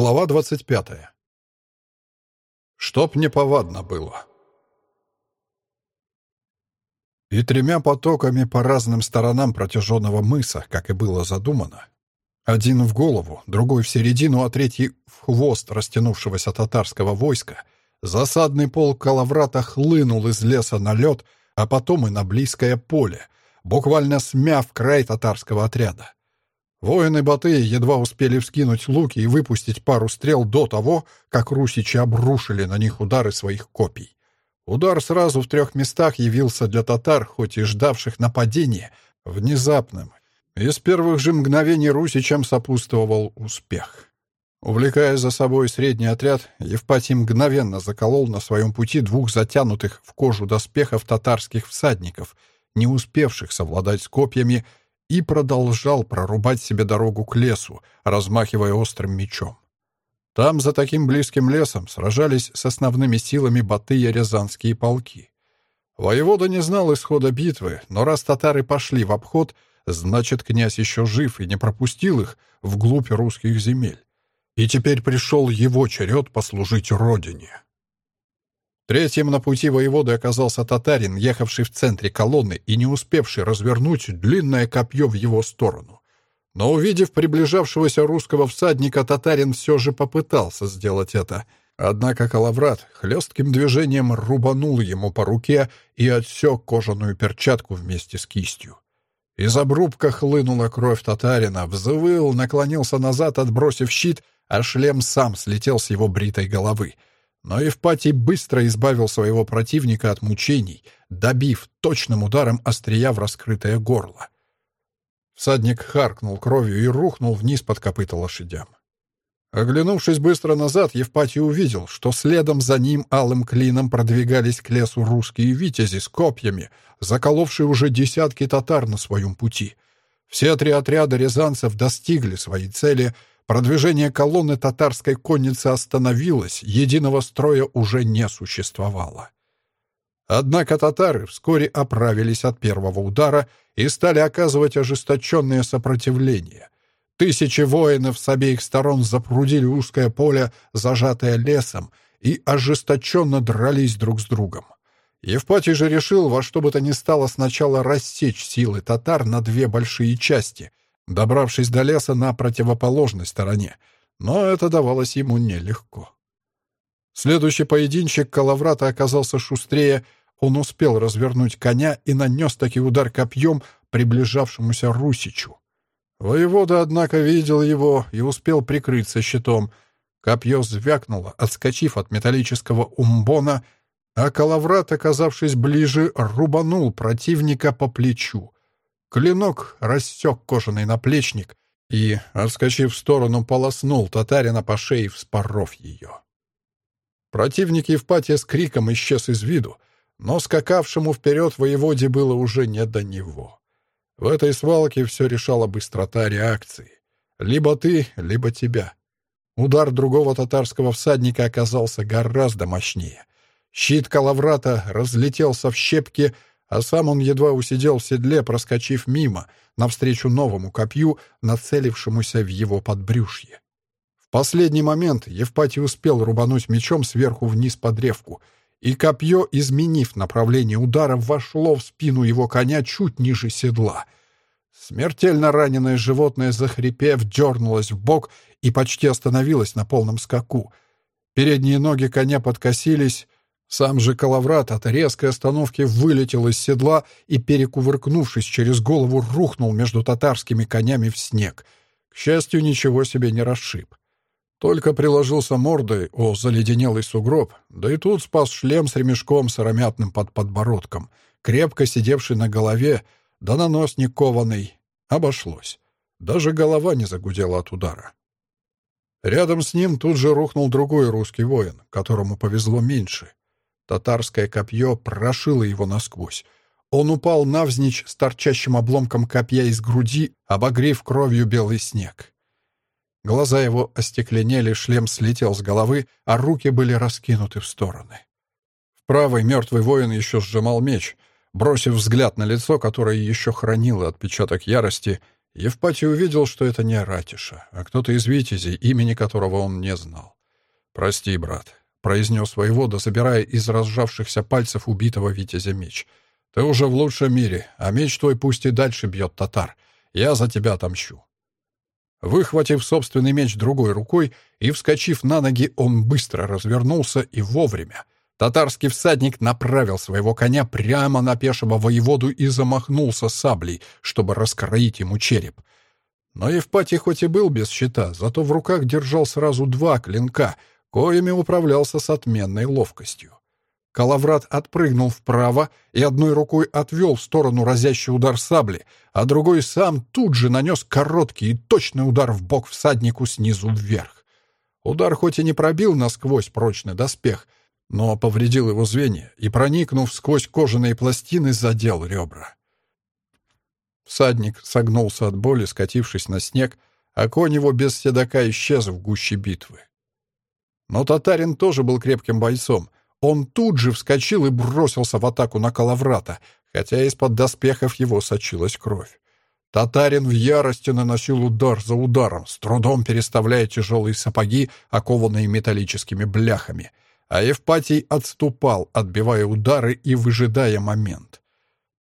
Глава 25. Чтоб неповадно было. И тремя потоками по разным сторонам протяженного мыса, как и было задумано, один в голову, другой в середину, а третий в хвост растянувшегося татарского войска, засадный полк Калаврата хлынул из леса на лед, а потом и на близкое поле, буквально смяв край татарского отряда. Воины Батыя едва успели вскинуть луки и выпустить пару стрел до того, как русичи обрушили на них удары своих копий. Удар сразу в трех местах явился для татар, хоть и ждавших нападения, внезапным. И с первых же мгновений русичам сопутствовал успех. Увлекая за собой средний отряд, Евпатий мгновенно заколол на своем пути двух затянутых в кожу доспехов татарских всадников, не успевших совладать с копьями и продолжал прорубать себе дорогу к лесу, размахивая острым мечом. Там, за таким близким лесом, сражались с основными силами Батыя рязанские полки. Воевода не знал исхода битвы, но раз татары пошли в обход, значит, князь еще жив и не пропустил их вглубь русских земель. И теперь пришел его черед послужить родине. Третьим на пути воеводы оказался татарин, ехавший в центре колонны и не успевший развернуть длинное копье в его сторону. Но увидев приближавшегося русского всадника, татарин все же попытался сделать это. Однако Калаврат хлестким движением рубанул ему по руке и отсек кожаную перчатку вместе с кистью. Из обрубка хлынула кровь татарина, взвыл, наклонился назад, отбросив щит, а шлем сам слетел с его бритой головы — но Евпатий быстро избавил своего противника от мучений, добив точным ударом острия в раскрытое горло. Всадник харкнул кровью и рухнул вниз под копыта лошадям. Оглянувшись быстро назад, Евпатий увидел, что следом за ним алым клином продвигались к лесу русские витязи с копьями, заколовшие уже десятки татар на своем пути. Все три отряда рязанцев достигли своей цели — Продвижение колонны татарской конницы остановилось, единого строя уже не существовало. Однако татары вскоре оправились от первого удара и стали оказывать ожесточенное сопротивление. Тысячи воинов с обеих сторон запрудили узкое поле, зажатое лесом, и ожесточенно дрались друг с другом. Евпатий же решил во что бы то ни стало сначала рассечь силы татар на две большие части, добравшись до леса на противоположной стороне, но это давалось ему нелегко. Следующий поединчик Калаврата оказался шустрее, он успел развернуть коня и нанес таки удар копьем приближавшемуся Русичу. Воевода, однако, видел его и успел прикрыться щитом. Копье звякнуло, отскочив от металлического умбона, а Калаврат, оказавшись ближе, рубанул противника по плечу. Клинок рассек кожаный наплечник и, отскочив в сторону, полоснул татарина по шее, вспоров ее. Противник Евпатия с криком исчез из виду, но скакавшему вперед воеводе было уже не до него. В этой свалке все решала быстрота реакции. Либо ты, либо тебя. Удар другого татарского всадника оказался гораздо мощнее. Щит Калаврата разлетелся в щепки, а сам он едва усидел в седле, проскочив мимо, навстречу новому копью, нацелившемуся в его подбрюшье. В последний момент Евпатий успел рубануть мечом сверху вниз по древку, и копье, изменив направление удара, вошло в спину его коня чуть ниже седла. Смертельно раненое животное, захрипев, дернулось в бок и почти остановилось на полном скаку. Передние ноги коня подкосились, сам же Калаврат от резкой остановки вылетел из седла и, перекувыркнувшись через голову, рухнул между татарскими конями в снег. К счастью, ничего себе не расшиб. Только приложился мордой о заледенелый сугроб, да и тут спас шлем с ремешком сыромятным под подбородком, крепко сидевший на голове, да наносник кованый. Обошлось. Даже голова не загудела от удара. Рядом с ним тут же рухнул другой русский воин, которому повезло меньше — Татарское копье прошило его насквозь. Он упал навзничь с торчащим обломком копья из груди, обогрев кровью белый снег. Глаза его остекленели, шлем слетел с головы, а руки были раскинуты в стороны. В правой мертвый воин еще сжимал меч. Бросив взгляд на лицо, которое еще хранило отпечаток ярости, Евпатий увидел, что это не Ратиша, а кто-то из витязей, имени которого он не знал. «Прости, брат», — произнес воевода, забирая из разжавшихся пальцев убитого витязя меч. «Ты уже в лучшем мире, а меч твой пусть и дальше бьет татар. Я за тебя отомщу». Выхватив собственный меч другой рукой и вскочив на ноги, он быстро развернулся и вовремя. Татарский всадник направил своего коня прямо на пешего воеводу и замахнулся саблей, чтобы раскроить ему череп. Но Евпатий хоть и был без щита, зато в руках держал сразу два клинка, коими управлялся с отменной ловкостью. Калаврат отпрыгнул вправо и одной рукой отвел в сторону разящий удар сабли, а другой сам тут же нанес короткий и точный удар в бок всаднику снизу вверх. Удар хоть и не пробил насквозь прочный доспех — но повредил его звенья и, проникнув сквозь кожаные пластины, задел ребра. Всадник согнулся от боли, скатившись на снег, а конь его без седока исчез в гуще битвы. Но татарин тоже был крепким бойцом. Он тут же вскочил и бросился в атаку на Калаврата, хотя из-под доспехов его сочилась кровь. Татарин в ярости наносил удар за ударом, с трудом переставляя тяжелые сапоги, окованные металлическими бляхами — а Евпатий отступал, отбивая удары и выжидая момент.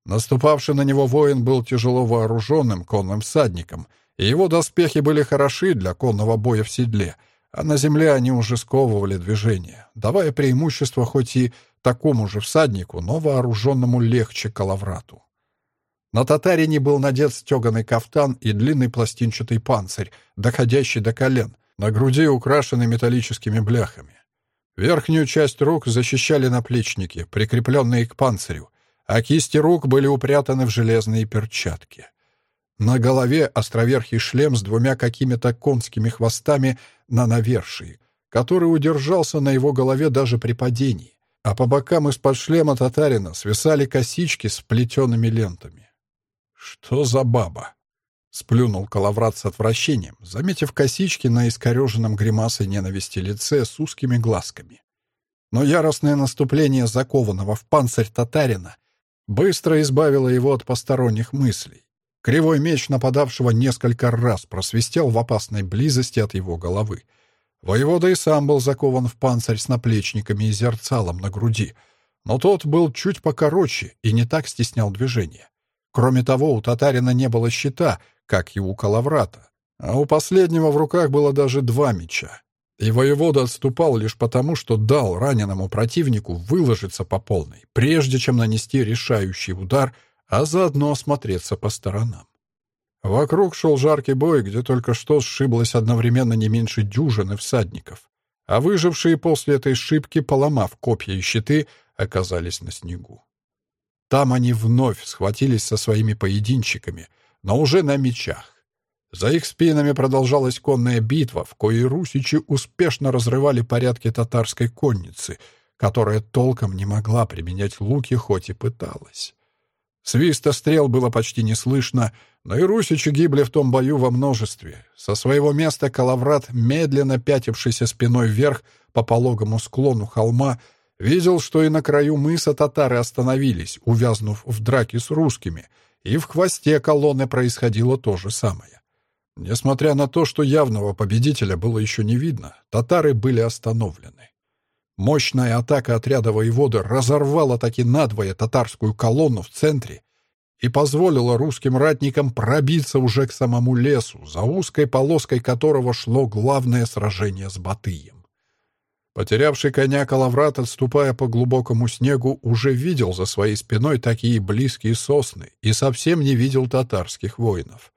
Наступавший на него воин был тяжело вооруженным конным всадником, и его доспехи были хороши для конного боя в седле, а на земле они уже сковывали движение, давая преимущество хоть и такому же всаднику, но вооруженному легче калаврату. На татарине был надет стеганый кафтан и длинный пластинчатый панцирь, доходящий до колен, на груди украшенный металлическими бляхами. Верхнюю часть рук защищали наплечники, прикрепленные к панцирю, а кисти рук были упрятаны в железные перчатки. На голове островерхий шлем с двумя какими-то конскими хвостами на навершии, который удержался на его голове даже при падении, а по бокам из-под шлема татарина свисали косички с плетеными лентами. Что за баба? Сплюнул Калаврат с отвращением, заметив косички на искореженном гримасой ненависти лице с узкими глазками. Но яростное наступление закованного в панцирь татарина быстро избавило его от посторонних мыслей. Кривой меч нападавшего несколько раз просвистел в опасной близости от его головы. Воевода и сам был закован в панцирь с наплечниками и зерцалом на груди, но тот был чуть покороче и не так стеснял движения. Кроме того, у татарина не было щита — как и у Калаврата. А у последнего в руках было даже два меча. И воевода отступал лишь потому, что дал раненому противнику выложиться по полной, прежде чем нанести решающий удар, а заодно осмотреться по сторонам. Вокруг шел жаркий бой, где только что сшиблось одновременно не меньше дюжины всадников, а выжившие после этой шибки, поломав копья и щиты, оказались на снегу. Там они вновь схватились со своими поединчиками, но уже на мечах. За их спинами продолжалась конная битва, в коей русичи успешно разрывали порядки татарской конницы, которая толком не могла применять луки, хоть и пыталась. Свиста стрел было почти не слышно, но и русичи гибли в том бою во множестве. Со своего места Калаврат, медленно пятившийся спиной вверх по пологому склону холма, видел, что и на краю мыса татары остановились, увязнув в драке с русскими — и в хвосте колонны происходило то же самое. Несмотря на то, что явного победителя было еще не видно, татары были остановлены. Мощная атака отряда воеводы разорвала таки надвое татарскую колонну в центре и позволила русским ратникам пробиться уже к самому лесу, за узкой полоской которого шло главное сражение с Батыем. Потерявший коня Калаврат, отступая по глубокому снегу, уже видел за своей спиной такие близкие сосны и совсем не видел татарских воинов.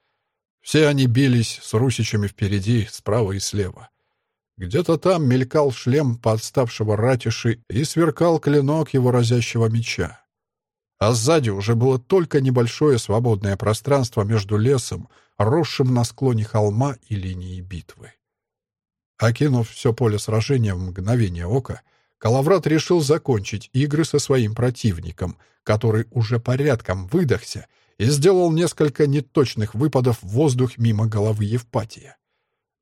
Все они бились с русичами впереди, справа и слева. Где-то там мелькал шлем подставшего ратиши и сверкал клинок его разящего меча. А сзади уже было только небольшое свободное пространство между лесом, росшим на склоне холма и линией битвы. Окинув все поле сражения в мгновение ока, Калаврат решил закончить игры со своим противником, который уже порядком выдохся и сделал несколько неточных выпадов в воздух мимо головы Евпатия.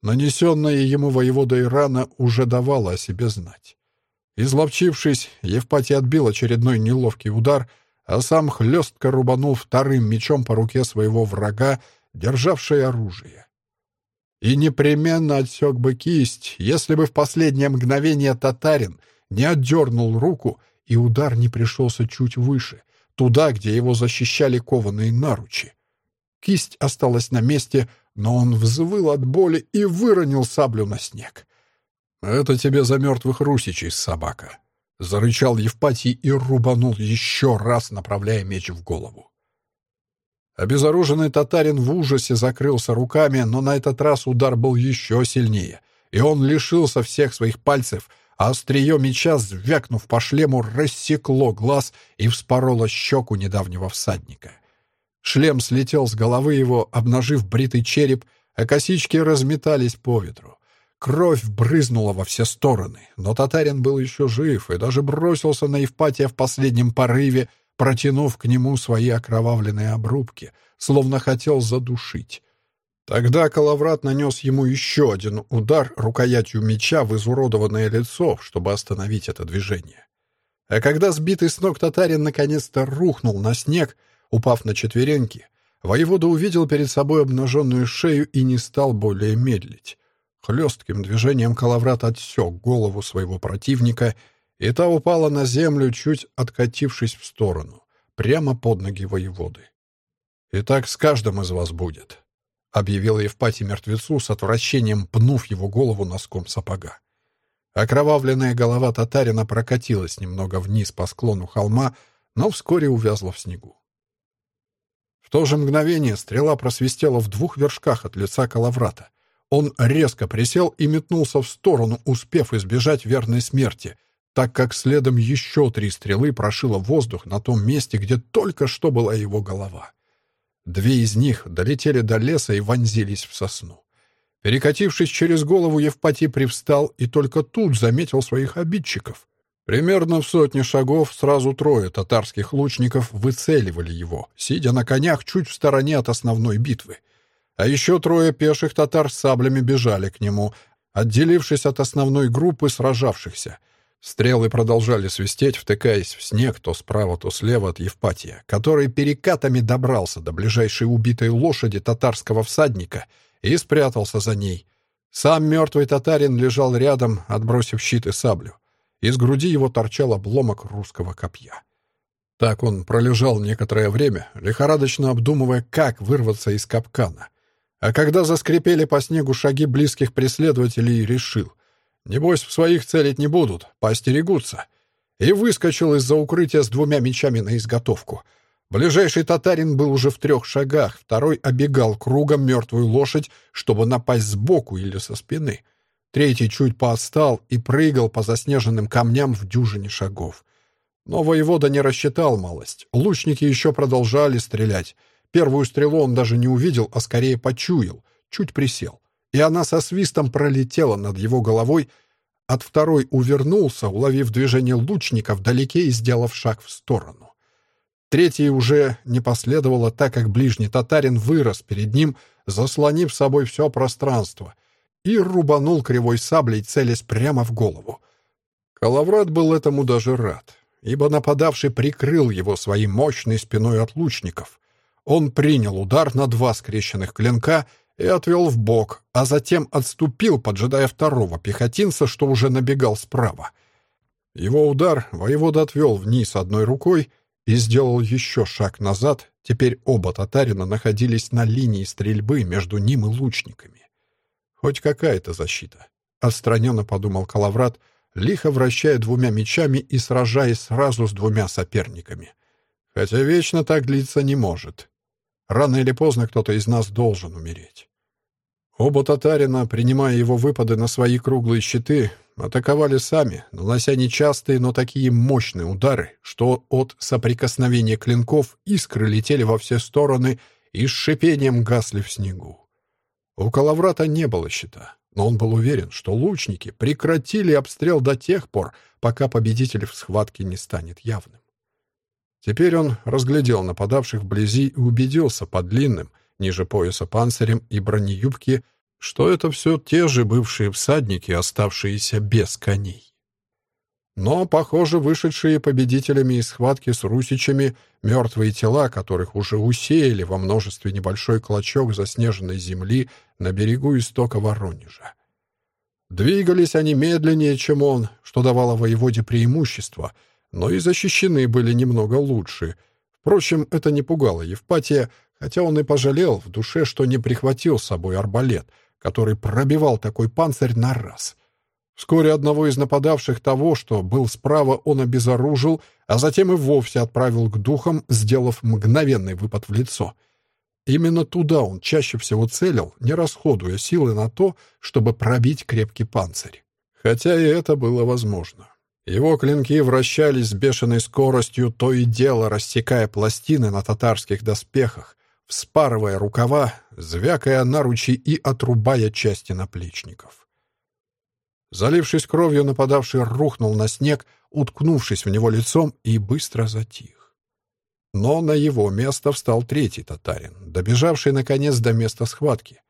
Нанесенная ему воеводой рана уже давала о себе знать. Изловчившись, Евпатий отбил очередной неловкий удар, а сам хлестко рубанул вторым мечом по руке своего врага, державшей оружие. И непременно отсек бы кисть, если бы в последнее мгновение татарин не отдернул руку, и удар не пришелся чуть выше, туда, где его защищали кованые наручи. Кисть осталась на месте, но он взвыл от боли и выронил саблю на снег. «Это тебе за мертвых русичей, собака!» — зарычал Евпатий и рубанул еще раз, направляя меч в голову. Обезоруженный татарин в ужасе закрылся руками, но на этот раз удар был еще сильнее, и он лишился всех своих пальцев, а острие меча, звякнув по шлему, рассекло глаз и вспороло щеку недавнего всадника. Шлем слетел с головы его, обнажив бритый череп, а косички разметались по ветру. Кровь брызнула во все стороны, но татарин был еще жив и даже бросился на Евпатия в последнем порыве, протянув к нему свои окровавленные обрубки, словно хотел задушить. Тогда Калаврат нанес ему еще один удар рукоятью меча в изуродованное лицо, чтобы остановить это движение. А когда сбитый с ног татарин наконец-то рухнул на снег, упав на четвереньки, воевода увидел перед собой обнаженную шею и не стал более медлить. Хлестким движением Калаврат отсек голову своего противника, и та упала на землю, чуть откатившись в сторону, прямо под ноги воеводы. «И так с каждым из вас будет», — объявил Евпатий мертвецу с отвращением, пнув его голову носком сапога. Окровавленная голова татарина прокатилась немного вниз по склону холма, но вскоре увязла в снегу. В то же мгновение стрела просвистела в двух вершках от лица Калаврата, он резко присел и метнулся в сторону, успев избежать верной смерти, так как следом еще три стрелы прошило воздух на том месте, где только что была его голова. Две из них долетели до леса и вонзились в сосну. Перекатившись через голову, Евпатий привстал и только тут заметил своих обидчиков. Примерно в сотне шагов сразу трое татарских лучников выцеливали его, сидя на конях чуть в стороне от основной битвы. А еще трое пеших татар с саблями бежали к нему, отделившись от основной группы сражавшихся. Стрелы продолжали свистеть, втыкаясь в снег то справа, то слева от Евпатия, который перекатами добрался до ближайшей убитой лошади татарского всадника и спрятался за ней. Сам мертвый татарин лежал рядом, отбросив щит и саблю. Из груди его торчал обломок русского копья. Так он пролежал некоторое время, лихорадочно обдумывая, как вырваться из капкана — а когда заскрипели по снегу шаги близких преследователей, решил. Небось, в своих целить не будут, поостерегутся. И выскочил из-за укрытия с двумя мечами на изготовку. Ближайший татарин был уже в трех шагах, второй обегал кругом мертвую лошадь, чтобы напасть сбоку или со спины. Третий чуть поотстал и прыгал по заснеженным камням в дюжине шагов. Но воевода не рассчитал малость. Лучники еще продолжали стрелять. Первую стрелу он даже не увидел, а скорее почуял, чуть присел. И она со свистом пролетела над его головой. От второй увернулся, уловив движение лучника вдалеке и сделав шаг в сторону. Третий уже не последовало, так как ближний татарин вырос перед ним, заслонив собой все пространство, и рубанул кривой саблей, целясь прямо в голову. Калаврат был этому даже рад, ибо нападавший прикрыл его своей мощной спиной от лучников. Он принял удар на два скрещенных клинка и отвел в бок, а затем отступил, поджидая второго пехотинца, что уже набегал справа. Его удар воевода отвел вниз одной рукой и сделал еще шаг назад. Теперь оба татарина находились на линии стрельбы между ним и лучниками. Хоть какая-то защита. Отстраненно подумал Калаврат, лихо вращая двумя мечами и сражаясь сразу с двумя соперниками. Хотя вечно так длиться не может. Рано или поздно кто-то из нас должен умереть. Оба татарина, принимая его выпады на свои круглые щиты, атаковали сами, нанося нечастые, но такие мощные удары, что от соприкосновения клинков искры летели во все стороны и с шипением гасли в снегу. У Калаврата не было щита, но он был уверен, что лучники прекратили обстрел до тех пор, пока победитель в схватке не станет явным. Теперь он разглядел нападавших вблизи и убедился по длинным, ниже пояса панцирем и бронеюбке, что это все те же бывшие всадники, оставшиеся без коней. Но, похоже, вышедшие победителями из схватки с русичами мертвые тела, которых уже усеяли во множестве небольшой клочок заснеженной земли на берегу истока Воронежа. Двигались они медленнее, чем он, что давало воеводе преимущество, но и защищены были немного лучше. Впрочем, это не пугало Евпатия, хотя он и пожалел в душе, что не прихватил с собой арбалет, который пробивал такой панцирь на раз. Вскоре одного из нападавших того, что был справа, он обезоружил, а затем и вовсе отправил к духам, сделав мгновенный выпад в лицо. Именно туда он чаще всего целил, не расходуя силы на то, чтобы пробить крепкий панцирь. Хотя и это было возможно. Его клинки вращались с бешеной скоростью, то и дело рассекая пластины на татарских доспехах, вспарывая рукава, звякая наручи и отрубая части наплечников. Залившись кровью, нападавший рухнул на снег, уткнувшись в него лицом, и быстро затих. Но на его место встал третий татарин, добежавший, наконец, до места схватки.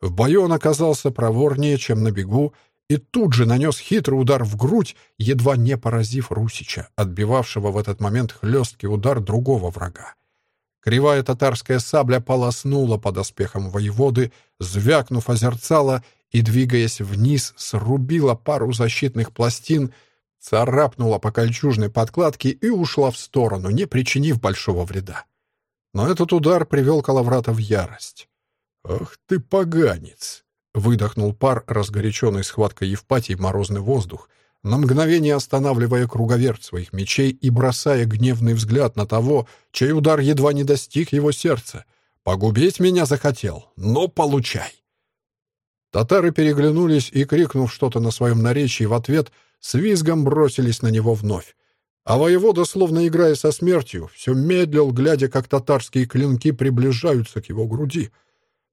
В бою он оказался проворнее, чем на бегу, и тут же нанес хитрый удар в грудь, едва не поразив Русича, отбивавшего в этот момент хлесткий удар другого врага. Кривая татарская сабля полоснула под оспехом воеводы, звякнув озерцала и, двигаясь вниз, срубила пару защитных пластин, царапнула по кольчужной подкладке и ушла в сторону, не причинив большого вреда. Но этот удар привел Калаврата в ярость. «Ах ты, поганец!» — выдохнул пар, разгоряченный схваткой Евпатий морозный воздух, на мгновение останавливая круговерть своих мечей и бросая гневный взгляд на того, чей удар едва не достиг его сердца. «Погубить меня захотел? Ну, получай!» Татары переглянулись и, крикнув что-то на своем наречии в ответ, с визгом бросились на него вновь. А воевода, словно играя со смертью, все медлил, глядя, как татарские клинки приближаются к его груди.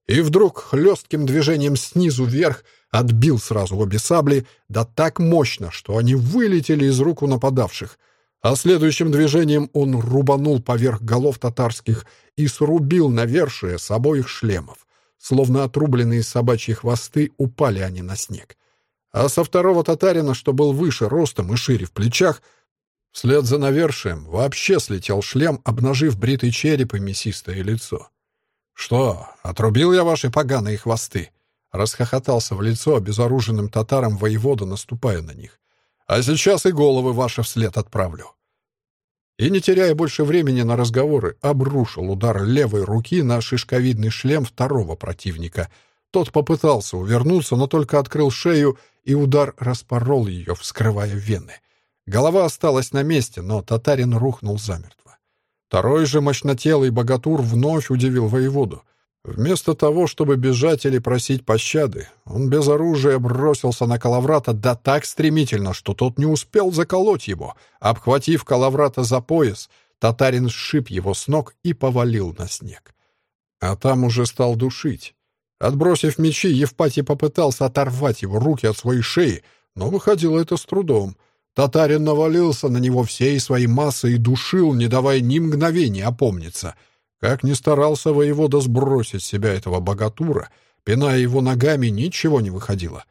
И вдруг хлестким движением снизу вверх отбил сразу обе сабли, да так мощно, что они вылетели из рук у нападавших. А следующим движением он рубанул поверх голов татарских и срубил навершие с обоих шлемов. Словно отрубленные собачьи хвосты, упали они на снег. А со второго татарина, что был выше ростом и шире в плечах, вслед за навершием вообще слетел шлем, обнажив бритый череп и мясистое лицо. «Что, отрубил я ваши поганые хвосты?» Расхохотался в лицо обезоруженным татарам воевода, наступая на них. «А сейчас и головы ваши вслед отправлю» и, не теряя больше времени на разговоры, обрушил удар левой руки на шишковидный шлем второго противника. Тот попытался увернуться, но только открыл шею, и удар распорол ее, вскрывая вены. Голова осталась на месте, но татарин рухнул замертво. Второй же мощнотелый богатур вновь удивил воеводу. Вместо того, чтобы бежать или просить пощады, он без оружия бросился на Калаврата да так стремительно, что тот не успел заколоть его. Обхватив Калаврата за пояс, татарин сшиб его с ног и повалил на снег. А там уже стал душить. Отбросив мечи, Евпатий попытался оторвать его руки от своей шеи, но выходило это с трудом. Татарин навалился на него всей своей массой и душил, не давая ни мгновения опомниться — как ни старался воевода сбросить с себя этого богатура, пиная его ногами, ничего не выходило.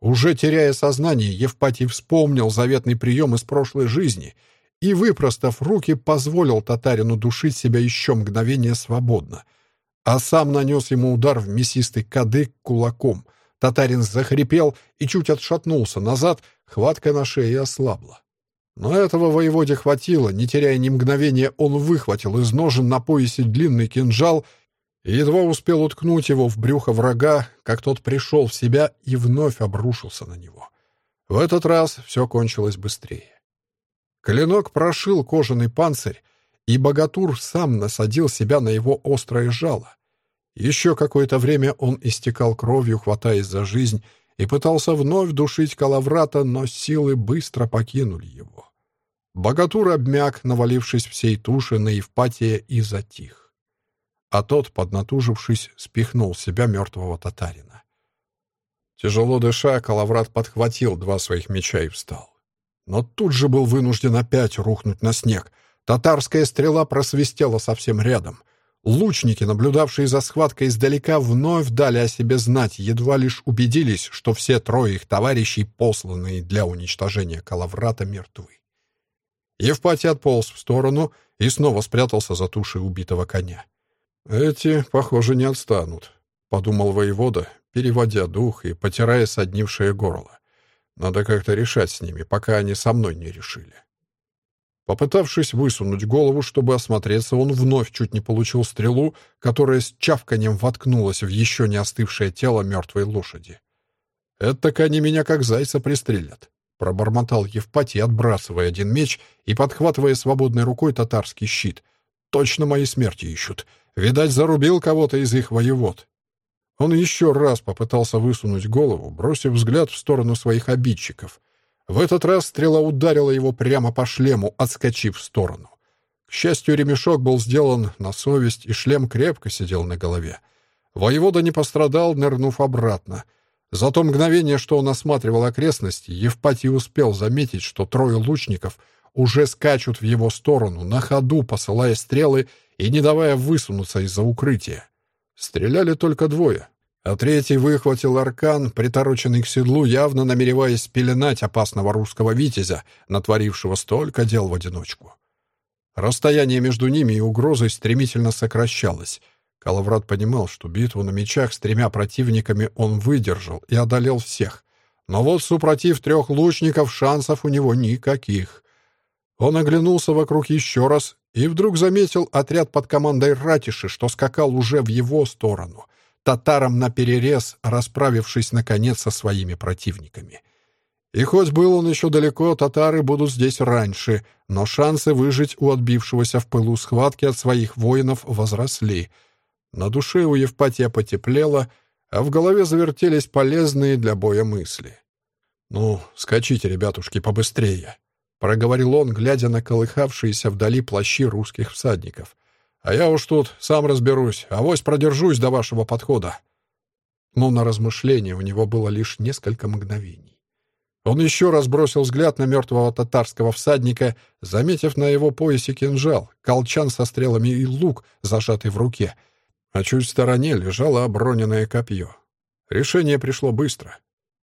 Уже теряя сознание, Евпатий вспомнил заветный прием из прошлой жизни и, выпростав руки, позволил татарину душить себя еще мгновение свободно. А сам нанес ему удар в мясистый кадык кулаком. Татарин захрипел и чуть отшатнулся назад, хватка на шее ослабла. Но этого воеводе хватило, не теряя ни мгновения, он выхватил из ножен на поясе длинный кинжал и едва успел уткнуть его в брюхо врага, как тот пришел в себя и вновь обрушился на него. В этот раз все кончилось быстрее. Клинок прошил кожаный панцирь, и богатур сам насадил себя на его острое жало. Еще какое-то время он истекал кровью, хватаясь за жизнь, и пытался вновь душить Калаврата, но силы быстро покинули его. Богатур обмяк, навалившись всей туши на Евпатия, и затих. А тот, поднатужившись, спихнул себя мертвого татарина. Тяжело дыша, Калаврат подхватил два своих меча и встал. Но тут же был вынужден опять рухнуть на снег. Татарская стрела просвистела совсем рядом. Лучники, наблюдавшие за схваткой издалека, вновь дали о себе знать, едва лишь убедились, что все трое их товарищей, посланные для уничтожения Калаврата, мертвы. Евпатий отполз в сторону и снова спрятался за тушей убитого коня. «Эти, похоже, не отстанут», — подумал воевода, переводя дух и потирая соднившее горло. «Надо как-то решать с ними, пока они со мной не решили». Попытавшись высунуть голову, чтобы осмотреться, он вновь чуть не получил стрелу, которая с чавканием воткнулась в еще не остывшее тело мертвой лошади. «Это так они меня как зайца пристрелят», — пробормотал Евпатий, отбрасывая один меч и подхватывая свободной рукой татарский щит. «Точно мои смерти ищут. Видать, зарубил кого-то из их воевод». Он еще раз попытался высунуть голову, бросив взгляд в сторону своих обидчиков — в этот раз стрела ударила его прямо по шлему, отскочив в сторону. К счастью, ремешок был сделан на совесть, и шлем крепко сидел на голове. Воевода не пострадал, нырнув обратно. За то мгновение, что он осматривал окрестности, Евпатий успел заметить, что трое лучников уже скачут в его сторону, на ходу посылая стрелы и не давая высунуться из-за укрытия. Стреляли только двое а третий выхватил аркан, притороченный к седлу, явно намереваясь спеленать опасного русского витязя, натворившего столько дел в одиночку. Расстояние между ними и угрозой стремительно сокращалось. Калаврат понимал, что битву на мечах с тремя противниками он выдержал и одолел всех. Но вот, супротив трех лучников, шансов у него никаких. Он оглянулся вокруг еще раз и вдруг заметил отряд под командой Ратиши, что скакал уже в его сторону — татарам наперерез, расправившись, наконец, со своими противниками. И хоть был он еще далеко, татары будут здесь раньше, но шансы выжить у отбившегося в пылу схватки от своих воинов возросли. На душе у Евпатия потеплело, а в голове завертелись полезные для боя мысли. «Ну, скачите, ребятушки, побыстрее», — проговорил он, глядя на колыхавшиеся вдали плащи русских всадников. А я уж тут сам разберусь, авось продержусь до вашего подхода. Но на размышление у него было лишь несколько мгновений. Он еще раз бросил взгляд на мертвого татарского всадника, заметив на его поясе кинжал, колчан со стрелами и лук, зажатый в руке, а чуть в стороне лежало оброненное копье. Решение пришло быстро.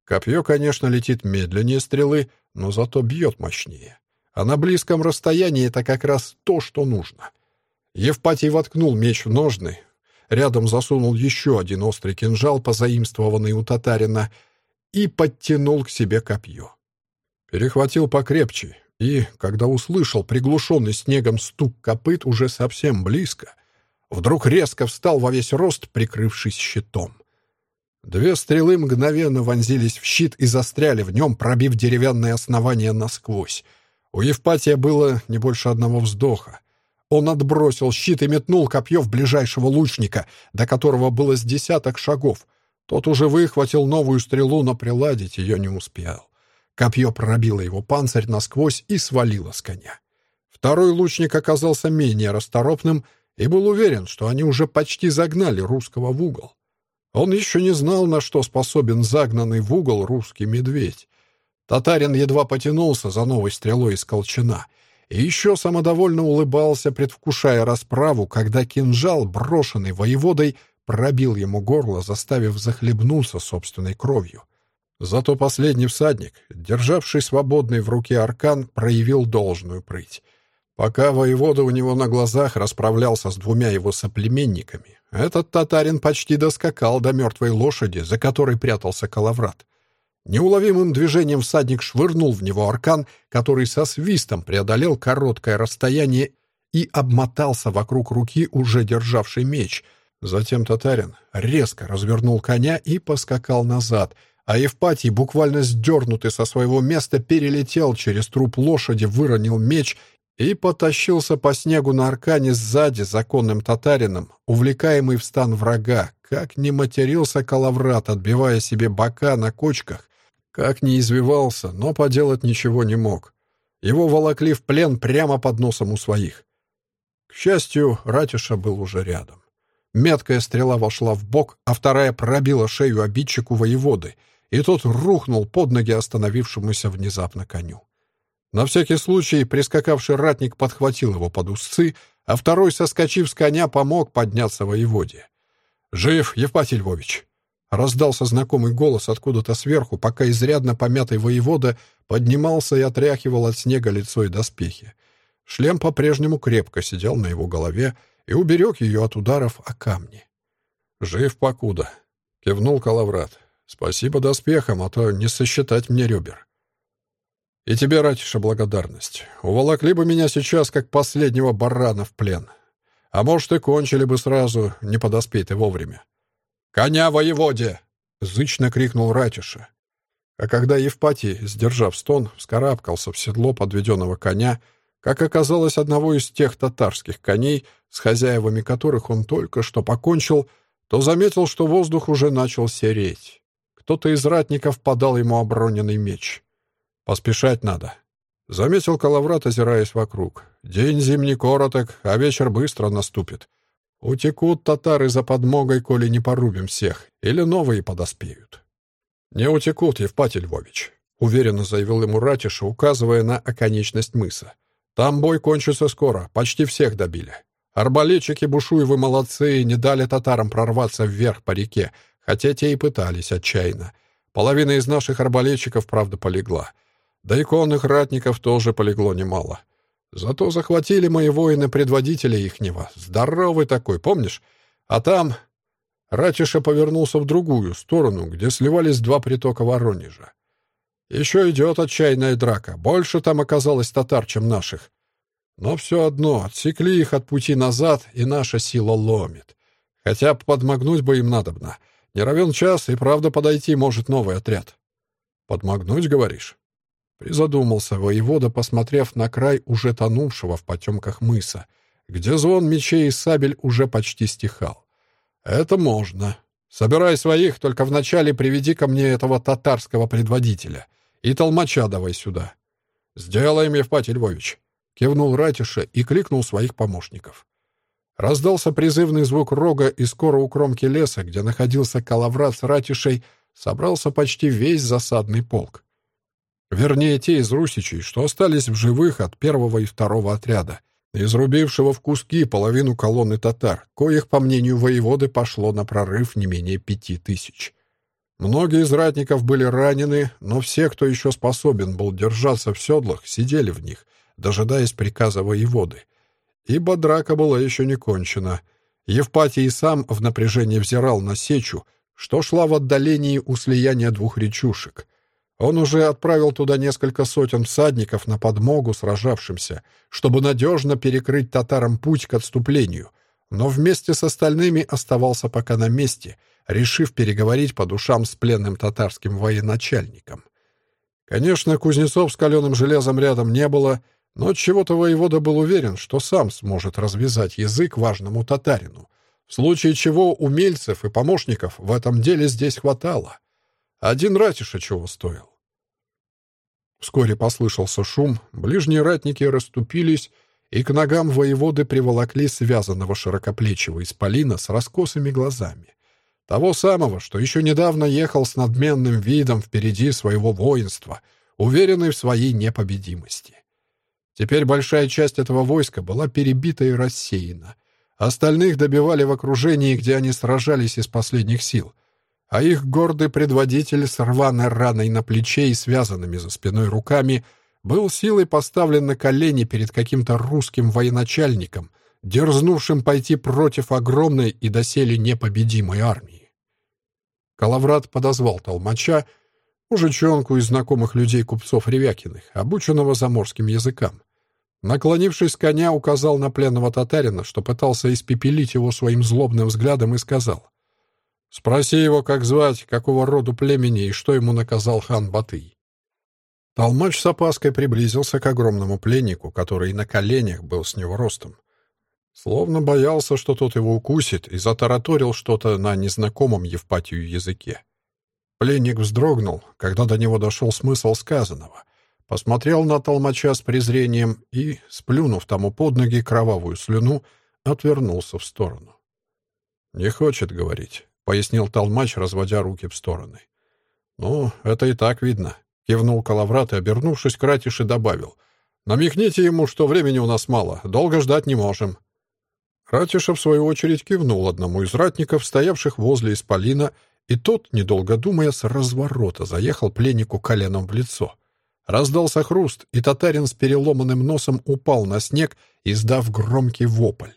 Копье, конечно, летит медленнее стрелы, но зато бьет мощнее. А на близком расстоянии это как раз то, что нужно — Евпатий воткнул меч в ножны, рядом засунул еще один острый кинжал, позаимствованный у татарина, и подтянул к себе копье. Перехватил покрепче, и, когда услышал приглушенный снегом стук копыт уже совсем близко, вдруг резко встал во весь рост, прикрывшись щитом. Две стрелы мгновенно вонзились в щит и застряли в нем, пробив деревянное основание насквозь. У Евпатия было не больше одного вздоха. Он отбросил щит и метнул копье в ближайшего лучника, до которого было с десяток шагов. Тот уже выхватил новую стрелу, но приладить ее не успел. Копье пробило его панцирь насквозь и свалило с коня. Второй лучник оказался менее расторопным и был уверен, что они уже почти загнали русского в угол. Он еще не знал, на что способен загнанный в угол русский медведь. Татарин едва потянулся за новой стрелой из колчана — и еще самодовольно улыбался, предвкушая расправу, когда кинжал, брошенный воеводой, пробил ему горло, заставив захлебнуться собственной кровью. Зато последний всадник, державший свободный в руке аркан, проявил должную прыть. Пока воевода у него на глазах расправлялся с двумя его соплеменниками, этот татарин почти доскакал до мертвой лошади, за которой прятался Калаврат. Неуловимым движением всадник швырнул в него аркан, который со свистом преодолел короткое расстояние и обмотался вокруг руки, уже державший меч. Затем татарин резко развернул коня и поскакал назад, а Евпатий, буквально сдернутый со своего места, перелетел через труп лошади, выронил меч и потащился по снегу на аркане сзади законным татарином, увлекаемый в стан врага, как не матерился Калаврат, отбивая себе бока на кочках, как ни извивался, но поделать ничего не мог. Его волокли в плен прямо под носом у своих. К счастью, Ратиша был уже рядом. Меткая стрела вошла в бок, а вторая пробила шею обидчику воеводы, и тот рухнул под ноги остановившемуся внезапно коню. На всякий случай прискакавший ратник подхватил его под узцы, а второй, соскочив с коня, помог подняться воеводе. «Жив, Евпатий Львович!» Раздался знакомый голос откуда-то сверху, пока изрядно помятый воевода поднимался и отряхивал от снега лицо и доспехи. Шлем по-прежнему крепко сидел на его голове и уберег ее от ударов о камни. «Жив покуда», — кивнул Калаврат. «Спасибо доспехам, а то не сосчитать мне ребер». «И тебе, Ратиша, благодарность. Уволокли бы меня сейчас, как последнего барана в плен. А может, и кончили бы сразу, не подоспей ты вовремя. «Коня воеводе!» — зычно крикнул Ратиша. А когда Евпатий, сдержав стон, вскарабкался в седло подведенного коня, как оказалось, одного из тех татарских коней, с хозяевами которых он только что покончил, то заметил, что воздух уже начал сереть. Кто-то из ратников подал ему оброненный меч. «Поспешать надо», — заметил Калаврат, озираясь вокруг. «День зимний короток, а вечер быстро наступит. Утекут татары за подмогой, коли не порубим всех, или новые подоспеют. «Не утекут, Евпатий Львович», — уверенно заявил ему Ратиша, указывая на оконечность мыса. «Там бой кончится скоро, почти всех добили. Арбалетчики Бушуевы молодцы и не дали татарам прорваться вверх по реке, хотя те и пытались отчаянно. Половина из наших арбалетчиков, правда, полегла. Да и конных ратников тоже полегло немало. Зато захватили мои воины предводителя ихнего. Здоровый такой, помнишь? А там...» Ратиша повернулся в другую сторону, где сливались два притока Воронежа. «Еще идет отчаянная драка. Больше там оказалось татар, чем наших. Но все одно, отсекли их от пути назад, и наша сила ломит. Хотя подмогнуть бы им надобно. Не равен час, и правда подойти может новый отряд». «Подмогнуть, говоришь?» Призадумался воевода, посмотрев на край уже тонувшего в потемках мыса, где звон мечей и сабель уже почти стихал. «Это можно. Собирай своих, только вначале приведи ко мне этого татарского предводителя. И толмача давай сюда». «Сделаем, Евпатий Львович», — кивнул Ратиша и кликнул своих помощников. Раздался призывный звук рога, и скоро у кромки леса, где находился Калаврат с Ратишей, собрался почти весь засадный полк. Вернее, те из русичей, что остались в живых от первого и второго отряда, изрубившего в куски половину колонны татар, коих, по мнению воеводы, пошло на прорыв не менее пяти тысяч. Многие из ратников были ранены, но все, кто еще способен был держаться в седлах, сидели в них, дожидаясь приказа воеводы. Ибо драка была еще не кончена. Евпатий сам в напряжении взирал на сечу, что шла в отдалении у слияния двух речушек — он уже отправил туда несколько сотен всадников на подмогу сражавшимся, чтобы надежно перекрыть татарам путь к отступлению, но вместе с остальными оставался пока на месте, решив переговорить по душам с пленным татарским военачальником. Конечно, кузнецов с каленым железом рядом не было, но чего-то воевода был уверен, что сам сможет развязать язык важному татарину, в случае чего умельцев и помощников в этом деле здесь хватало. Один ратиша чего стоил. Вскоре послышался шум, ближние ратники расступились, и к ногам воеводы приволокли связанного широкоплечего исполина с раскосыми глазами. Того самого, что еще недавно ехал с надменным видом впереди своего воинства, уверенный в своей непобедимости. Теперь большая часть этого войска была перебита и рассеяна. Остальных добивали в окружении, где они сражались из последних сил — а их гордый предводитель с рваной раной на плече и связанными за спиной руками был силой поставлен на колени перед каким-то русским военачальником, дерзнувшим пойти против огромной и доселе непобедимой армии. Калаврат подозвал толмача, мужичонку из знакомых людей купцов Ревякиных, обученного заморским языкам. Наклонившись с коня, указал на пленного татарина, что пытался испепелить его своим злобным взглядом, и сказал — Спроси его, как звать, какого роду племени и что ему наказал хан Батый. Толмач с опаской приблизился к огромному пленнику, который на коленях был с него ростом. Словно боялся, что тот его укусит, и затараторил что-то на незнакомом Евпатию языке. Пленник вздрогнул, когда до него дошел смысл сказанного, посмотрел на толмача с презрением и, сплюнув тому под ноги кровавую слюну, отвернулся в сторону. «Не хочет говорить пояснил Толмач, разводя руки в стороны. «Ну, это и так видно», — кивнул Калаврат и, обернувшись к Ратише, добавил. «Намекните ему, что времени у нас мало, долго ждать не можем». Ратиша, в свою очередь, кивнул одному из ратников, стоявших возле исполина, и тот, недолго думая, с разворота заехал пленнику коленом в лицо. Раздался хруст, и татарин с переломанным носом упал на снег, издав громкий вопль.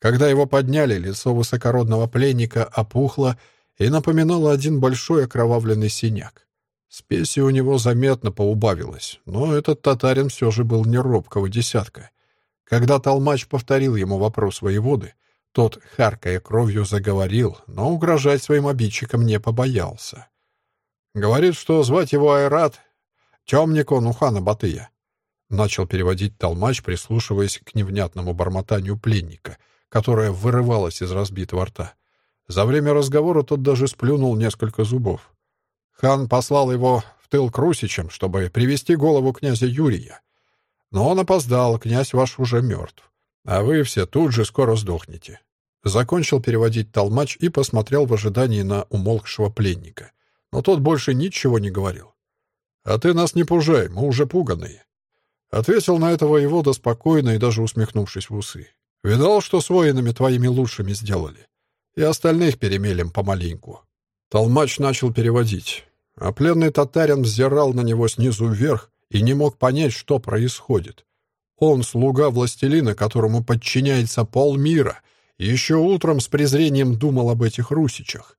Когда его подняли, лицо высокородного пленника опухло и напоминало один большой окровавленный синяк. Спеси у него заметно поубавилось, но этот татарин все же был не робкого десятка. Когда толмач повторил ему вопрос воеводы, тот, харкая кровью, заговорил, но угрожать своим обидчикам не побоялся. Говорит, что звать его Айрат, темник он у хана Батыя. Начал переводить толмач, прислушиваясь к невнятному бормотанию пленника, которое вырывалось из разбитого рта. За время разговора тот даже сплюнул несколько зубов. Хан послал его в тыл к Русичам, чтобы привести голову князя Юрия. Но он опоздал, князь ваш уже мертв. А вы все тут же скоро сдохнете. Закончил переводить толмач и посмотрел в ожидании на умолкшего пленника. Но тот больше ничего не говорил. «А ты нас не пужай, мы уже пуганые». Ответил на это воевода спокойно и даже усмехнувшись в усы. «Видал, что с воинами твоими лучшими сделали? И остальных перемелем помаленьку». Толмач начал переводить, а пленный татарин взирал на него снизу вверх, и не мог понять, что происходит. Он слуга властелина, которому подчиняется полмира, и еще утром с презрением думал об этих русичах.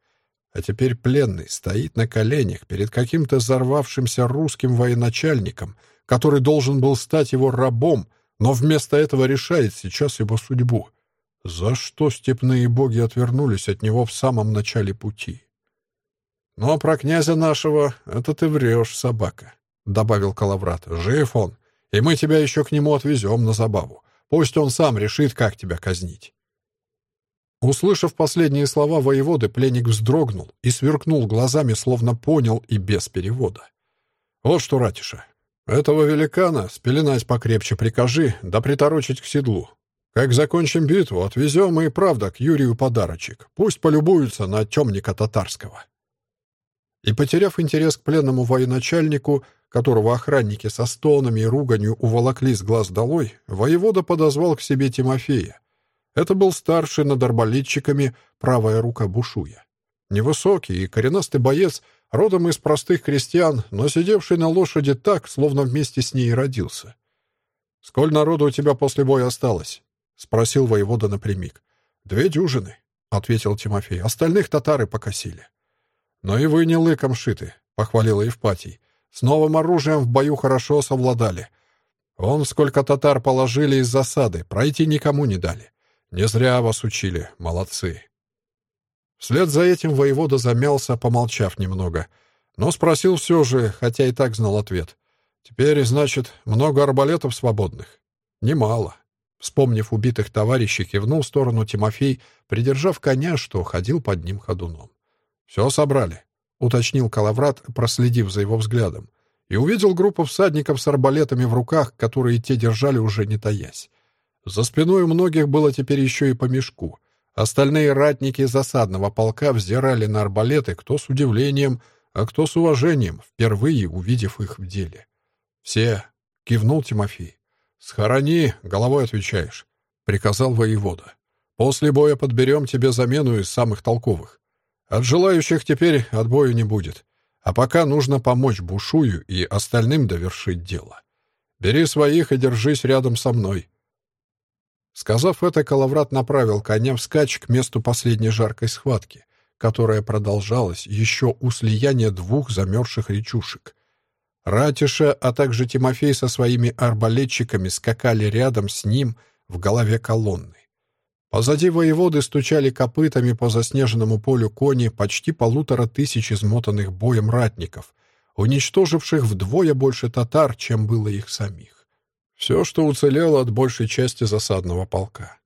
А теперь пленный стоит на коленях перед каким-то взорвавшимся русским военачальником, который должен был стать его рабом, но вместо этого решает сейчас его судьбу. За что степные боги отвернулись от него в самом начале пути? Но про князя нашего это ты врешь, собака. — добавил Калаврат. «Жив он, и мы тебя еще к нему отвезем на забаву. Пусть он сам решит, как тебя казнить». Услышав последние слова воеводы, пленник вздрогнул и сверкнул глазами, словно понял и без перевода. «Вот что, Ратиша, этого великана спеленать покрепче прикажи, да приторочить к седлу. Как закончим битву, отвезем и, правда, к Юрию подарочек. Пусть полюбуются на темника татарского». И, потеряв интерес к пленному военачальнику, которого охранники со стонами и руганью уволокли с глаз долой, воевода подозвал к себе Тимофея. Это был старший над арбалетчиками правая рука Бушуя. Невысокий и коренастый боец, родом из простых крестьян, но сидевший на лошади так, словно вместе с ней родился. «Сколь народу у тебя после боя осталось?» — спросил воевода напрямик. «Две дюжины», — ответил Тимофей. «Остальных татары покосили». «Но и вы не лыком шиты», — похвалил Евпатий. «С новым оружием в бою хорошо совладали. Он сколько татар положили из засады, пройти никому не дали. Не зря вас учили, молодцы». Вслед за этим воевода замялся, помолчав немного, но спросил все же, хотя и так знал ответ. «Теперь, значит, много арбалетов свободных?» «Немало». Вспомнив убитых товарищей, кивнул в сторону Тимофей, придержав коня, что ходил под ним ходуном. «Все собрали», — уточнил Калаврат, проследив за его взглядом, и увидел группу всадников с арбалетами в руках, которые те держали уже не таясь. За спиной у многих было теперь еще и по мешку. Остальные ратники засадного полка взирали на арбалеты, кто с удивлением, а кто с уважением, впервые увидев их в деле. «Все», — кивнул Тимофей. «Схорони, головой отвечаешь», — приказал воевода. «После боя подберем тебе замену из самых толковых. От желающих теперь отбоя не будет. А пока нужно помочь Бушую и остальным довершить дело. Бери своих и держись рядом со мной. Сказав это, Калаврат направил коня вскачь к месту последней жаркой схватки, которая продолжалась еще у слияния двух замерзших речушек. Ратиша, а также Тимофей со своими арбалетчиками скакали рядом с ним в голове колонны. Позади воеводы стучали копытами по заснеженному полю кони почти полутора тысяч измотанных боем ратников, уничтоживших вдвое больше татар, чем было их самих. Все, что уцелело от большей части засадного полка.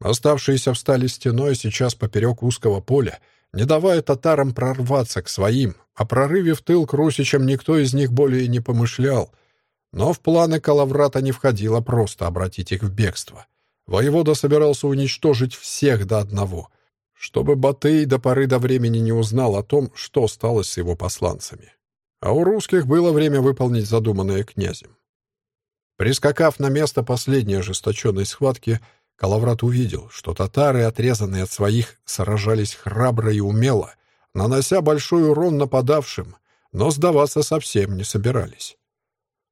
Оставшиеся встали стеной сейчас поперек узкого поля, не давая татарам прорваться к своим, о прорыве в тыл к русичам никто из них более не помышлял. Но в планы Калаврата не входило просто обратить их в бегство — Воевода собирался уничтожить всех до одного, чтобы Батый до поры до времени не узнал о том, что стало с его посланцами. А у русских было время выполнить задуманное князем. Прискакав на место последней ожесточенной схватки, Калаврат увидел, что татары, отрезанные от своих, сражались храбро и умело, нанося большой урон нападавшим, но сдаваться совсем не собирались.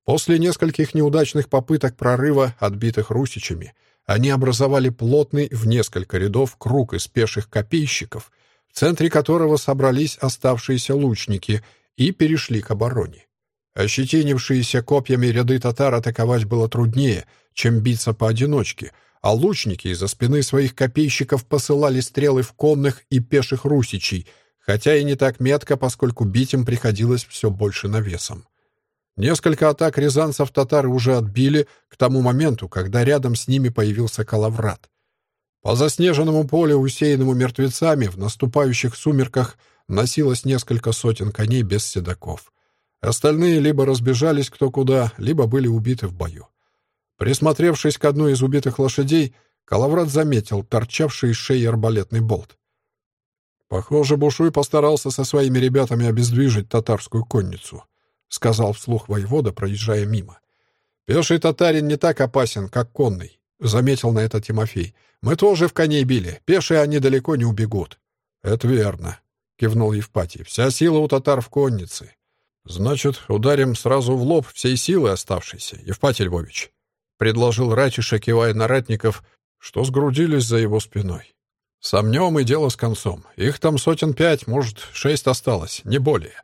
После нескольких неудачных попыток прорыва, отбитых русичами, они образовали плотный в несколько рядов круг из пеших копейщиков, в центре которого собрались оставшиеся лучники и перешли к обороне. Ощетинившиеся копьями ряды татар атаковать было труднее, чем биться поодиночке, а лучники из-за спины своих копейщиков посылали стрелы в конных и пеших русичей, хотя и не так метко, поскольку бить им приходилось все больше навесом. Несколько атак рязанцев татары уже отбили к тому моменту, когда рядом с ними появился Калаврат. По заснеженному полю, усеянному мертвецами, в наступающих сумерках носилось несколько сотен коней без седаков. Остальные либо разбежались кто куда, либо были убиты в бою. Присмотревшись к одной из убитых лошадей, Калаврат заметил торчавший из шеи арбалетный болт. Похоже, Бушуй постарался со своими ребятами обездвижить татарскую конницу. — сказал вслух воевода, проезжая мимо. «Пеший татарин не так опасен, как конный», — заметил на это Тимофей. «Мы тоже в коней били. Пешие они далеко не убегут». «Это верно», — кивнул Евпатий. «Вся сила у татар в коннице». «Значит, ударим сразу в лоб всей силы оставшейся, Евпатий Львович», — предложил Ратиша, кивая на ратников, что сгрудились за его спиной. «Сомнем и дело с концом. Их там сотен пять, может, шесть осталось, не более.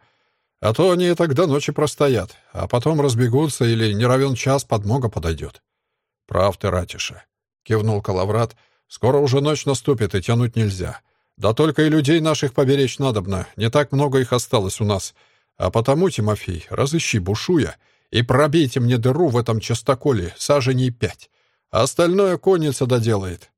А то они тогда ночи простоят, а потом разбегутся или не равен час подмога подойдет. Прав ты, Ратиша, — кивнул Калаврат. Скоро уже ночь наступит, и тянуть нельзя. Да только и людей наших поберечь надобно, не так много их осталось у нас. А потому, Тимофей, разыщи бушуя и пробейте мне дыру в этом частоколе саженей пять. Остальное конница доделает.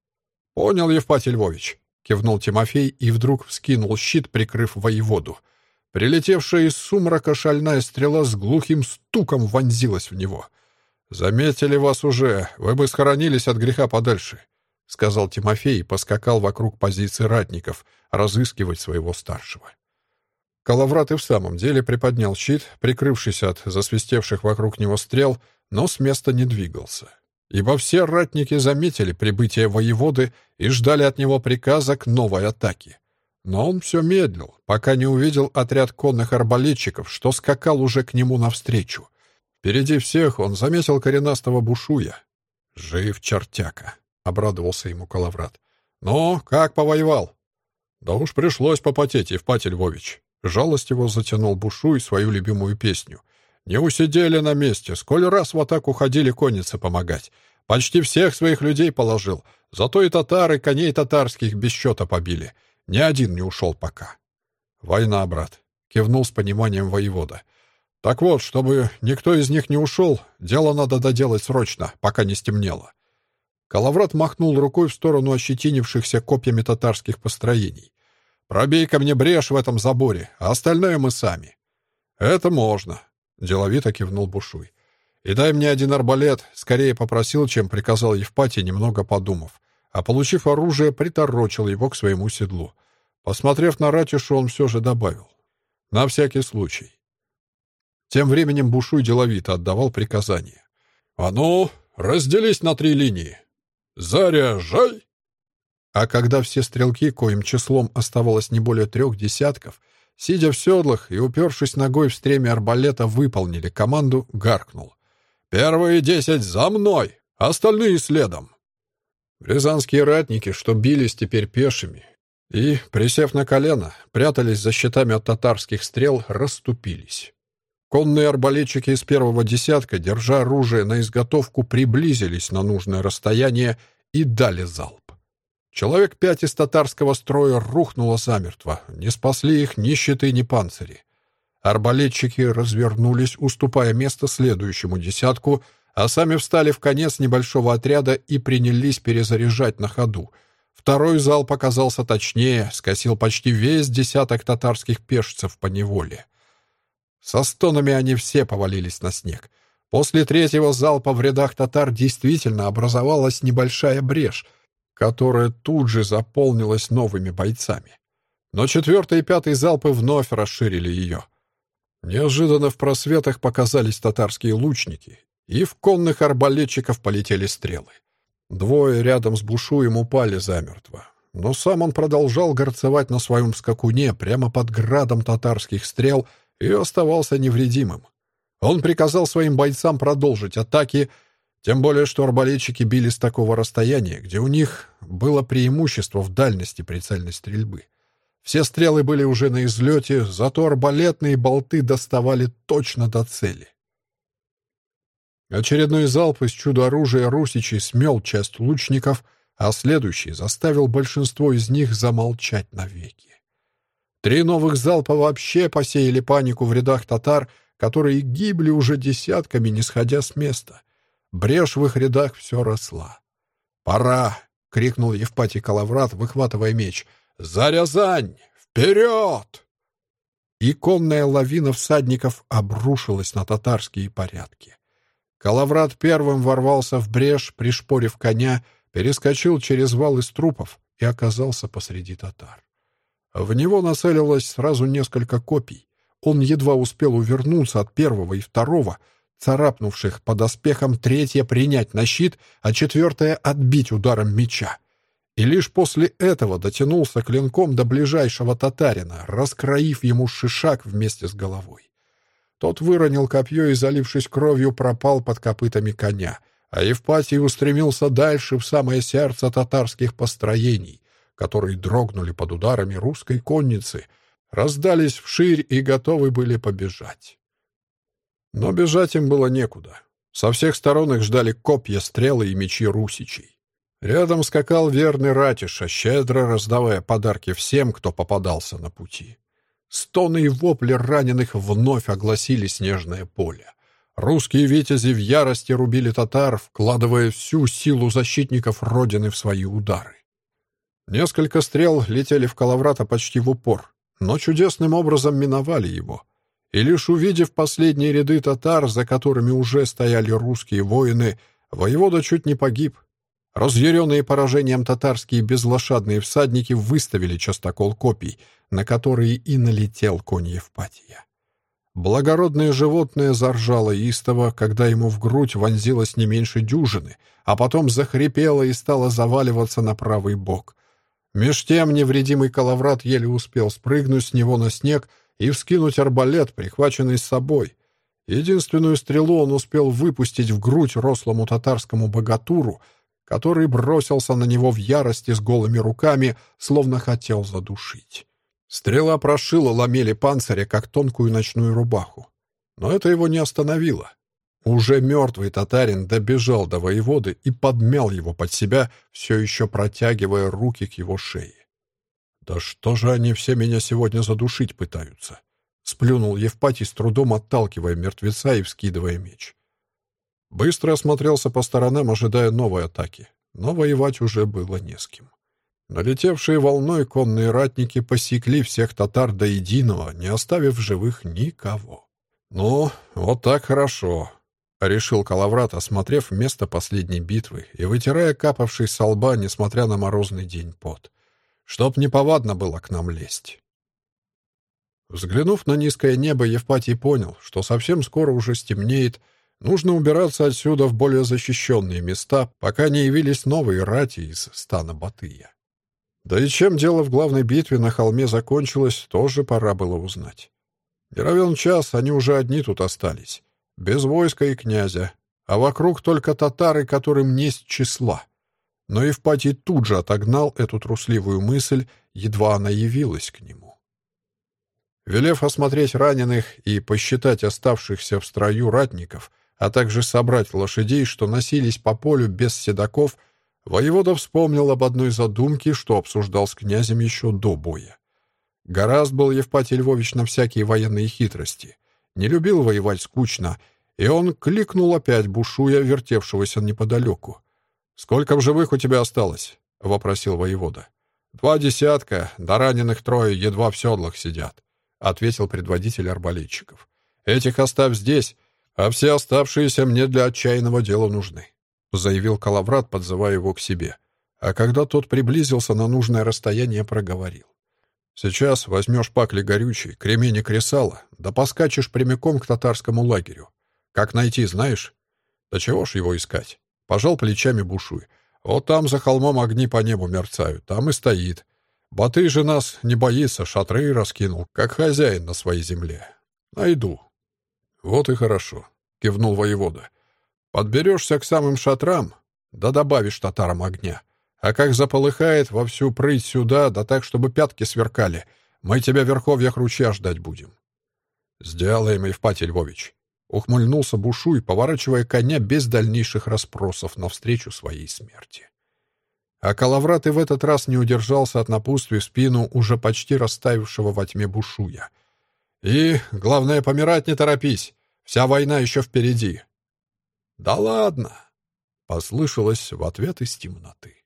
Понял, Евпатий Львович, — кивнул Тимофей и вдруг вскинул щит, прикрыв воеводу. — Прилетевшая из сумрака шальная стрела с глухим стуком вонзилась в него. «Заметили вас уже, вы бы схоронились от греха подальше», — сказал Тимофей и поскакал вокруг позиции ратников, разыскивать своего старшего. Калаврат и в самом деле приподнял щит, прикрывшись от засвистевших вокруг него стрел, но с места не двигался. Ибо все ратники заметили прибытие воеводы и ждали от него приказа к новой атаке. Но он все медлил, пока не увидел отряд конных арбалетчиков, что скакал уже к нему навстречу. Впереди всех он заметил коренастого бушуя. «Жив чертяка», — обрадовался ему Калаврат. «Ну, как повоевал?» «Да уж пришлось попотеть, Евпатий Львович». Жалостиво затянул Бушуй свою любимую песню. «Не усидели на месте, сколь раз в атаку ходили конницы помогать. Почти всех своих людей положил, зато и татары коней татарских без счета побили. Ни один не ушел пока. «Война, брат», — кивнул с пониманием воевода. «Так вот, чтобы никто из них не ушел, дело надо доделать срочно, пока не стемнело». Калаврат махнул рукой в сторону ощетинившихся копьями татарских построений. «Пробей ко мне брешь в этом заборе, а остальное мы сами». «Это можно», — деловито кивнул Бушуй. «И дай мне один арбалет», — скорее попросил, чем приказал Евпатий, немного подумав а, получив оружие, приторочил его к своему седлу. Посмотрев на Ратишу, он все же добавил. «На всякий случай». Тем временем Бушуй деловито отдавал приказания. «А ну, разделись на три линии! Заряжай!» А когда все стрелки, коим числом оставалось не более трех десятков, сидя в седлах и упершись ногой в стремя арбалета, выполнили команду, гаркнул. «Первые десять за мной, остальные следом!» Рязанские ратники, что бились теперь пешими, и, присев на колено, прятались за щитами от татарских стрел, расступились. Конные арбалетчики из первого десятка, держа оружие на изготовку, приблизились на нужное расстояние и дали залп. Человек пять из татарского строя рухнуло замертво, не спасли их ни щиты, ни панцири. Арбалетчики развернулись, уступая место следующему десятку — а сами встали в конец небольшого отряда и принялись перезаряжать на ходу. Второй зал показался точнее, скосил почти весь десяток татарских пешцев по неволе. Со стонами они все повалились на снег. После третьего залпа в рядах татар действительно образовалась небольшая брешь, которая тут же заполнилась новыми бойцами. Но четвертый и пятый залпы вновь расширили ее. Неожиданно в просветах показались татарские лучники, и в конных арбалетчиков полетели стрелы. Двое рядом с Бушуем упали замертво. Но сам он продолжал горцевать на своем скакуне прямо под градом татарских стрел и оставался невредимым. Он приказал своим бойцам продолжить атаки, тем более что арбалетчики били с такого расстояния, где у них было преимущество в дальности прицельной стрельбы. Все стрелы были уже на излете, зато арбалетные болты доставали точно до цели. Очередной залп из чудо-оружия русичей смел часть лучников, а следующий заставил большинство из них замолчать навеки. Три новых залпа вообще посеяли панику в рядах татар, которые гибли уже десятками, не сходя с места — Брешь в их рядах все росла. «Пора!» — крикнул Евпатий Калаврат, выхватывая меч. «За Рязань! Вперед!» И конная лавина всадников обрушилась на татарские порядки. Калаврат первым ворвался в брешь, пришпорив коня, перескочил через вал из трупов и оказался посреди татар. В него нацелилось сразу несколько копий. Он едва успел увернуться от первого и второго — царапнувших под оспехом, третье принять на щит, а четвертое отбить ударом меча. И лишь после этого дотянулся клинком до ближайшего татарина, раскроив ему шишак вместе с головой. Тот выронил копье и, залившись кровью, пропал под копытами коня, а Евпатий устремился дальше в самое сердце татарских построений, которые дрогнули под ударами русской конницы, раздались вширь и готовы были побежать. Но бежать им было некуда. Со всех сторон их ждали копья, стрелы и мечи русичей. Рядом скакал верный Ратиша, щедро раздавая подарки всем, кто попадался на пути. Стоны и вопли раненых вновь огласили снежное поле. Русские витязи в ярости рубили татар, вкладывая всю силу защитников Родины в свои удары. Несколько стрел летели в Калаврата почти в упор, но чудесным образом миновали его — и лишь увидев последние ряды татар, за которыми уже стояли русские воины, воевода чуть не погиб. Разъяренные поражением татарские безлошадные всадники выставили частокол копий, на которые и налетел конь Евпатия. Благородное животное заржало истово, когда ему в грудь вонзилось не меньше дюжины, а потом захрипело и стало заваливаться на правый бок. Меж тем невредимый Калаврат еле успел спрыгнуть с него на снег — и вскинуть арбалет, прихваченный с собой. Единственную стрелу он успел выпустить в грудь рослому татарскому богатуру, который бросился на него в ярости с голыми руками, словно хотел задушить. Стрела прошила ламели панциря, как тонкую ночную рубаху. Но это его не остановило. Уже мертвый татарин добежал до воеводы и подмял его под себя, все еще протягивая руки к его шее. «Да что же они все меня сегодня задушить пытаются?» Сплюнул Евпатий, с трудом отталкивая мертвеца и вскидывая меч. Быстро осмотрелся по сторонам, ожидая новой атаки, но воевать уже было не с кем. Налетевшие волной конные ратники посекли всех татар до единого, не оставив живых никого. «Ну, вот так хорошо», — решил Калаврат, осмотрев место последней битвы и вытирая капавший со лба, несмотря на морозный день, пот чтоб неповадно было к нам лезть. Взглянув на низкое небо, Евпатий понял, что совсем скоро уже стемнеет, нужно убираться отсюда в более защищенные места, пока не явились новые рати из стана Батыя. Да и чем дело в главной битве на холме закончилось, тоже пора было узнать. Не равен час, они уже одни тут остались, без войска и князя, а вокруг только татары, которым несть числа. Но Евпатий тут же отогнал эту трусливую мысль, едва она явилась к нему. Велев осмотреть раненых и посчитать оставшихся в строю ратников, а также собрать лошадей, что носились по полю без седаков, воевода вспомнил об одной задумке, что обсуждал с князем еще до боя. Гораст был Евпатий Львович на всякие военные хитрости. Не любил воевать скучно, и он кликнул опять, бушуя вертевшегося неподалеку. «Сколько в живых у тебя осталось?» — вопросил воевода. «Два десятка, до раненых трое едва в седлах сидят», — ответил предводитель арбалетчиков. «Этих оставь здесь, а все оставшиеся мне для отчаянного дела нужны», — заявил Калаврат, подзывая его к себе. А когда тот приблизился на нужное расстояние, проговорил. «Сейчас возьмешь пакли горючей, кремень и кресало, да поскачешь прямиком к татарскому лагерю. Как найти, знаешь? Да чего ж его искать? Пожал плечами Бушуй. Вот там за холмом огни по небу мерцают, там и стоит. Батый же нас не боится, шатры раскинул, как хозяин на своей земле. Найду». «Вот и хорошо», — кивнул воевода. «Подберешься к самым шатрам, да добавишь татарам огня. А как заполыхает, во всю прыть сюда, да так, чтобы пятки сверкали, мы тебя в верховьях ручья ждать будем». «Сделаем, Евпатий Львович», — ухмыльнулся Бушуй, поворачивая коня без дальнейших расспросов навстречу своей смерти. А Калаврат и в этот раз не удержался от напутствия в спину уже почти растаявшего во тьме Бушуя. «И, главное, помирать не торопись, вся война еще впереди». «Да ладно!» — послышалось в ответ из темноты.